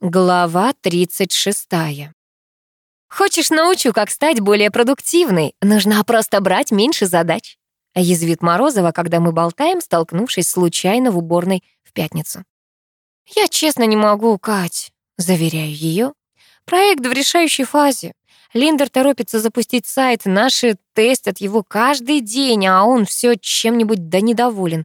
Глава 36. «Хочешь научу, как стать более продуктивной? Нужно просто брать меньше задач», — язвит Морозова, когда мы болтаем, столкнувшись случайно в уборной в пятницу. «Я честно не могу, Кать», — заверяю ее. «Проект в решающей фазе. Линдер торопится запустить сайт, наши тестят его каждый день, а он все чем-нибудь да недоволен.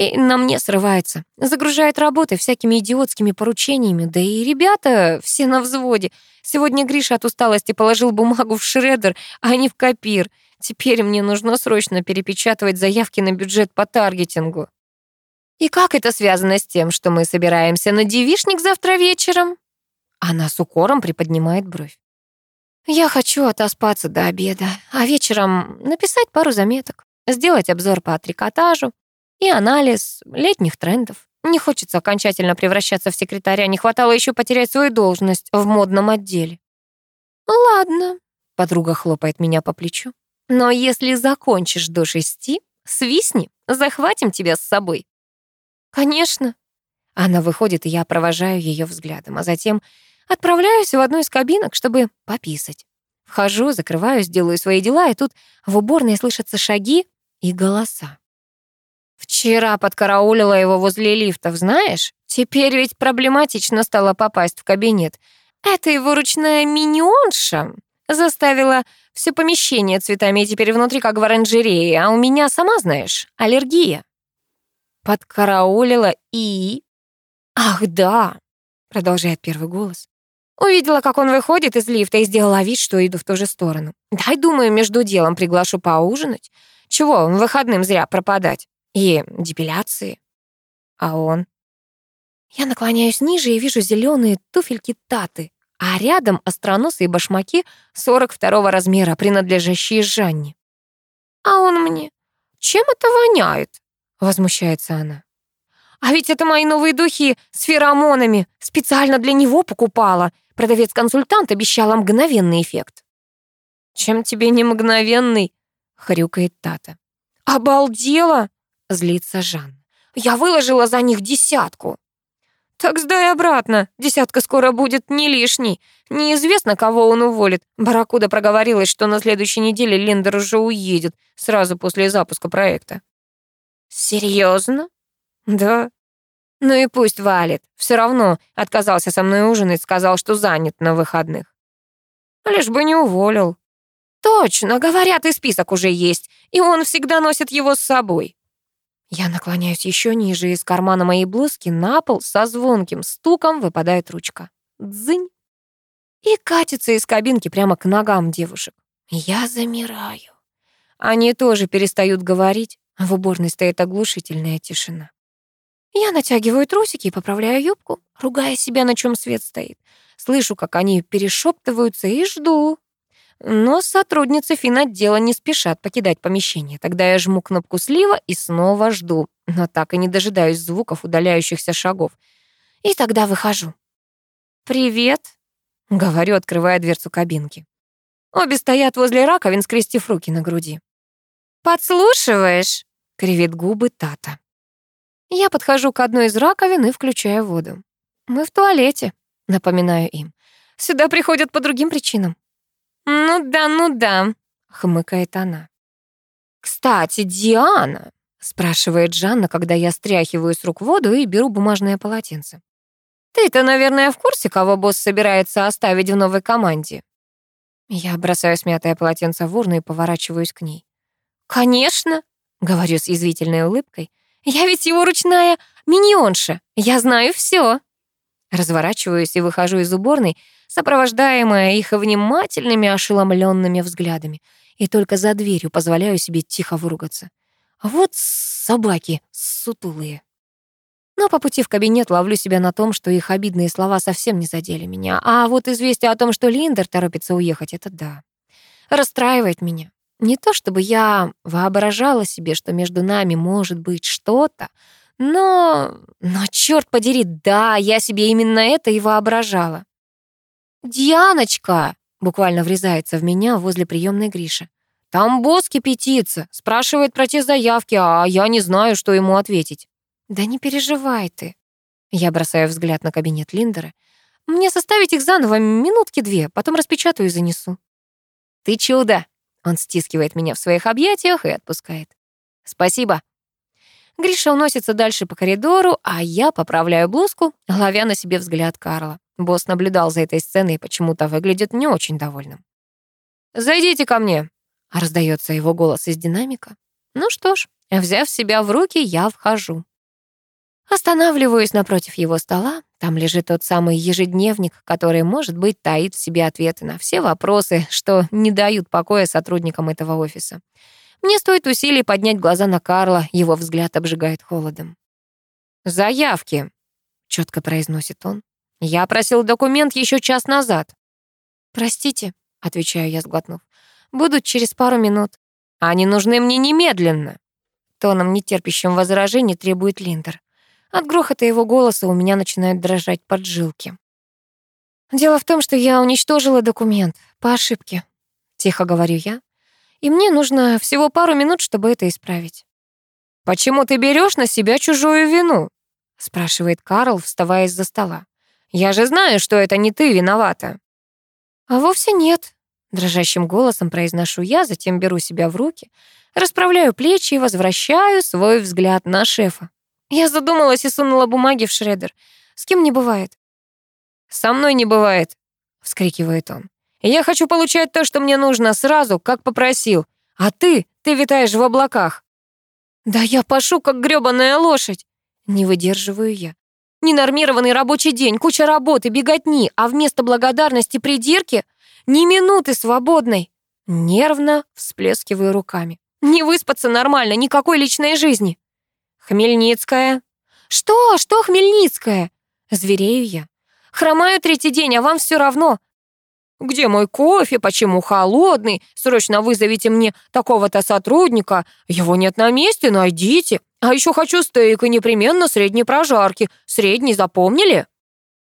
И на мне срывается. Загружает работы всякими идиотскими поручениями. Да и ребята все на взводе. Сегодня Гриша от усталости положил бумагу в шредер, а не в копир. Теперь мне нужно срочно перепечатывать заявки на бюджет по таргетингу. И как это связано с тем, что мы собираемся на девишник завтра вечером? Она с укором приподнимает бровь. Я хочу отоспаться до обеда, а вечером написать пару заметок, сделать обзор по трикотажу, и анализ летних трендов. Не хочется окончательно превращаться в секретаря, не хватало еще потерять свою должность в модном отделе. «Ладно», — подруга хлопает меня по плечу. «Но если закончишь до шести, свистни, захватим тебя с собой». «Конечно». Она выходит, и я провожаю ее взглядом, а затем отправляюсь в одну из кабинок, чтобы пописать. Вхожу, закрываюсь, делаю свои дела, и тут в уборной слышатся шаги и голоса. Вчера подкараулила его возле лифтов, знаешь? Теперь ведь проблематично стало попасть в кабинет. Это его ручная миньонша заставила все помещение цветами, и теперь внутри как в оранжерее, а у меня, сама знаешь, аллергия. Подкараулила и... Ах, да, продолжает первый голос. Увидела, как он выходит из лифта и сделала вид, что иду в ту же сторону. Дай, думаю, между делом приглашу поужинать. Чего выходным зря пропадать? И депиляции. А он? Я наклоняюсь ниже и вижу зеленые туфельки Таты, а рядом остроносые башмаки 42 размера, принадлежащие Жанне. А он мне, чем это воняет? Возмущается она. А ведь это мои новые духи с феромонами. Специально для него покупала. Продавец-консультант обещала мгновенный эффект. Чем тебе не мгновенный? Хрюкает Тата. Обалдела! Злится Жан. «Я выложила за них десятку». «Так сдай обратно. Десятка скоро будет не лишней. Неизвестно, кого он уволит. Баракуда проговорилась, что на следующей неделе Лендер уже уедет, сразу после запуска проекта». «Серьезно?» «Да». «Ну и пусть валит. Все равно отказался со мной ужинать, сказал, что занят на выходных». «Лишь бы не уволил». «Точно, говорят, и список уже есть, и он всегда носит его с собой». Я наклоняюсь еще ниже, из кармана моей блузки на пол со звонким стуком выпадает ручка. Дзынь. И катится из кабинки прямо к ногам девушек. Я замираю. Они тоже перестают говорить. В уборной стоит оглушительная тишина. Я натягиваю трусики и поправляю юбку, ругая себя, на чем свет стоит. Слышу, как они перешептываются, и жду, но сотрудницы финотдела не спешат покидать помещение. Тогда я жму кнопку слива и снова жду, но так и не дожидаюсь звуков удаляющихся шагов. И тогда выхожу. «Привет», — говорю, открывая дверцу кабинки. Обе стоят возле раковин, скрестив руки на груди. «Подслушиваешь?» — кривит губы Тата. Я подхожу к одной из раковин и включаю воду. «Мы в туалете», — напоминаю им. «Сюда приходят по другим причинам. «Ну да, ну да», — хмыкает она. «Кстати, Диана», — спрашивает Жанна, когда я стряхиваю с рук воду и беру бумажное полотенце. «Ты-то, наверное, в курсе, кого босс собирается оставить в новой команде?» Я бросаю смятое полотенце в урну и поворачиваюсь к ней. «Конечно», — говорю с язвительной улыбкой. «Я ведь его ручная миньонша. Я знаю все. Разворачиваюсь и выхожу из уборной, сопровождаемая их внимательными ошеломленными взглядами, и только за дверью позволяю себе тихо выругаться. Вот собаки сутулые. Но по пути в кабинет ловлю себя на том, что их обидные слова совсем не задели меня, а вот известие о том, что Линдер торопится уехать, это да. Расстраивает меня. Не то чтобы я воображала себе, что между нами может быть что-то, но... Но, черт подери, да, я себе именно это и воображала. «Дианочка!» — буквально врезается в меня возле приемной Гриша. «Там босс кипятится, спрашивает про те заявки, а я не знаю, что ему ответить». «Да не переживай ты». Я бросаю взгляд на кабинет Линдера. Мне составить их заново минутки две, потом распечатаю и занесу». «Ты чудо!» Он стискивает меня в своих объятиях и отпускает. «Спасибо». Гриша уносится дальше по коридору, а я поправляю блузку, ловя на себе взгляд Карла. Босс наблюдал за этой сценой и почему-то выглядит не очень довольным. «Зайдите ко мне», — раздается его голос из динамика. Ну что ж, взяв себя в руки, я вхожу. Останавливаюсь напротив его стола. Там лежит тот самый ежедневник, который, может быть, таит в себе ответы на все вопросы, что не дают покоя сотрудникам этого офиса. Мне стоит усилий поднять глаза на Карла, его взгляд обжигает холодом. «Заявки», — четко произносит он. «Я просил документ еще час назад». «Простите», — отвечаю я, сглотнув. «Будут через пару минут». «Они нужны мне немедленно», — тоном, нетерпящим возражений, требует Линдер. От грохота его голоса у меня начинают дрожать поджилки. «Дело в том, что я уничтожила документ по ошибке», — тихо говорю я и мне нужно всего пару минут, чтобы это исправить. «Почему ты берешь на себя чужую вину?» — спрашивает Карл, вставая из-за стола. «Я же знаю, что это не ты виновата». «А вовсе нет», — дрожащим голосом произношу я, затем беру себя в руки, расправляю плечи и возвращаю свой взгляд на шефа. Я задумалась и сунула бумаги в шредер. С кем не бывает? «Со мной не бывает», — вскрикивает он. Я хочу получать то, что мне нужно, сразу, как попросил. А ты, ты витаешь в облаках. Да я пошу, как грёбаная лошадь. Не выдерживаю я. Ненормированный рабочий день, куча работы, беготни, а вместо благодарности придирки ни минуты свободной. Нервно всплескиваю руками. Не выспаться нормально, никакой личной жизни. Хмельницкая. Что? Что Хмельницкая? Зверею я. Хромаю третий день, а вам все равно. «Где мой кофе? Почему холодный? Срочно вызовите мне такого-то сотрудника. Его нет на месте, найдите. А еще хочу стейк и непременно средней прожарки. Средний запомнили?»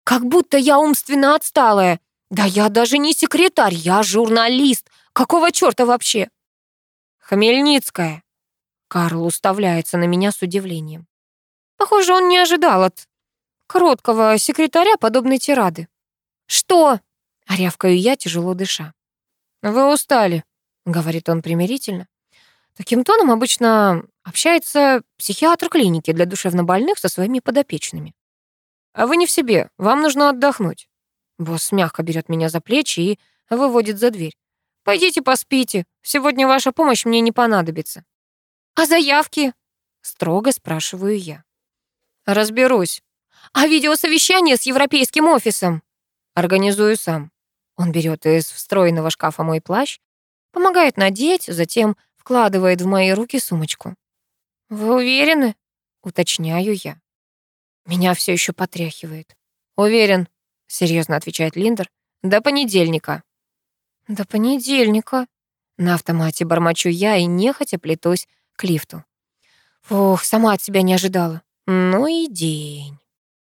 «Как будто я умственно отсталая. Да я даже не секретарь, я журналист. Какого черта вообще?» «Хмельницкая». Карл уставляется на меня с удивлением. Похоже, он не ожидал от короткого секретаря подобной тирады. «Что?» А рявкаю я, тяжело дыша. «Вы устали», — говорит он примирительно. Таким тоном обычно общается психиатр клиники для душевнобольных со своими подопечными. «А вы не в себе, вам нужно отдохнуть». Босс мягко берет меня за плечи и выводит за дверь. «Пойдите поспите, сегодня ваша помощь мне не понадобится». «А заявки?» — строго спрашиваю я. «Разберусь». «А видеосовещание с европейским офисом?» «Организую сам». Он берет из встроенного шкафа мой плащ, помогает надеть, затем вкладывает в мои руки сумочку. «Вы уверены?» — уточняю я. Меня все еще потряхивает. «Уверен», — серьезно отвечает Линдер. «До понедельника». «До понедельника». На автомате бормочу я и нехотя плетусь к лифту. Фух, сама от себя не ожидала. Ну и день.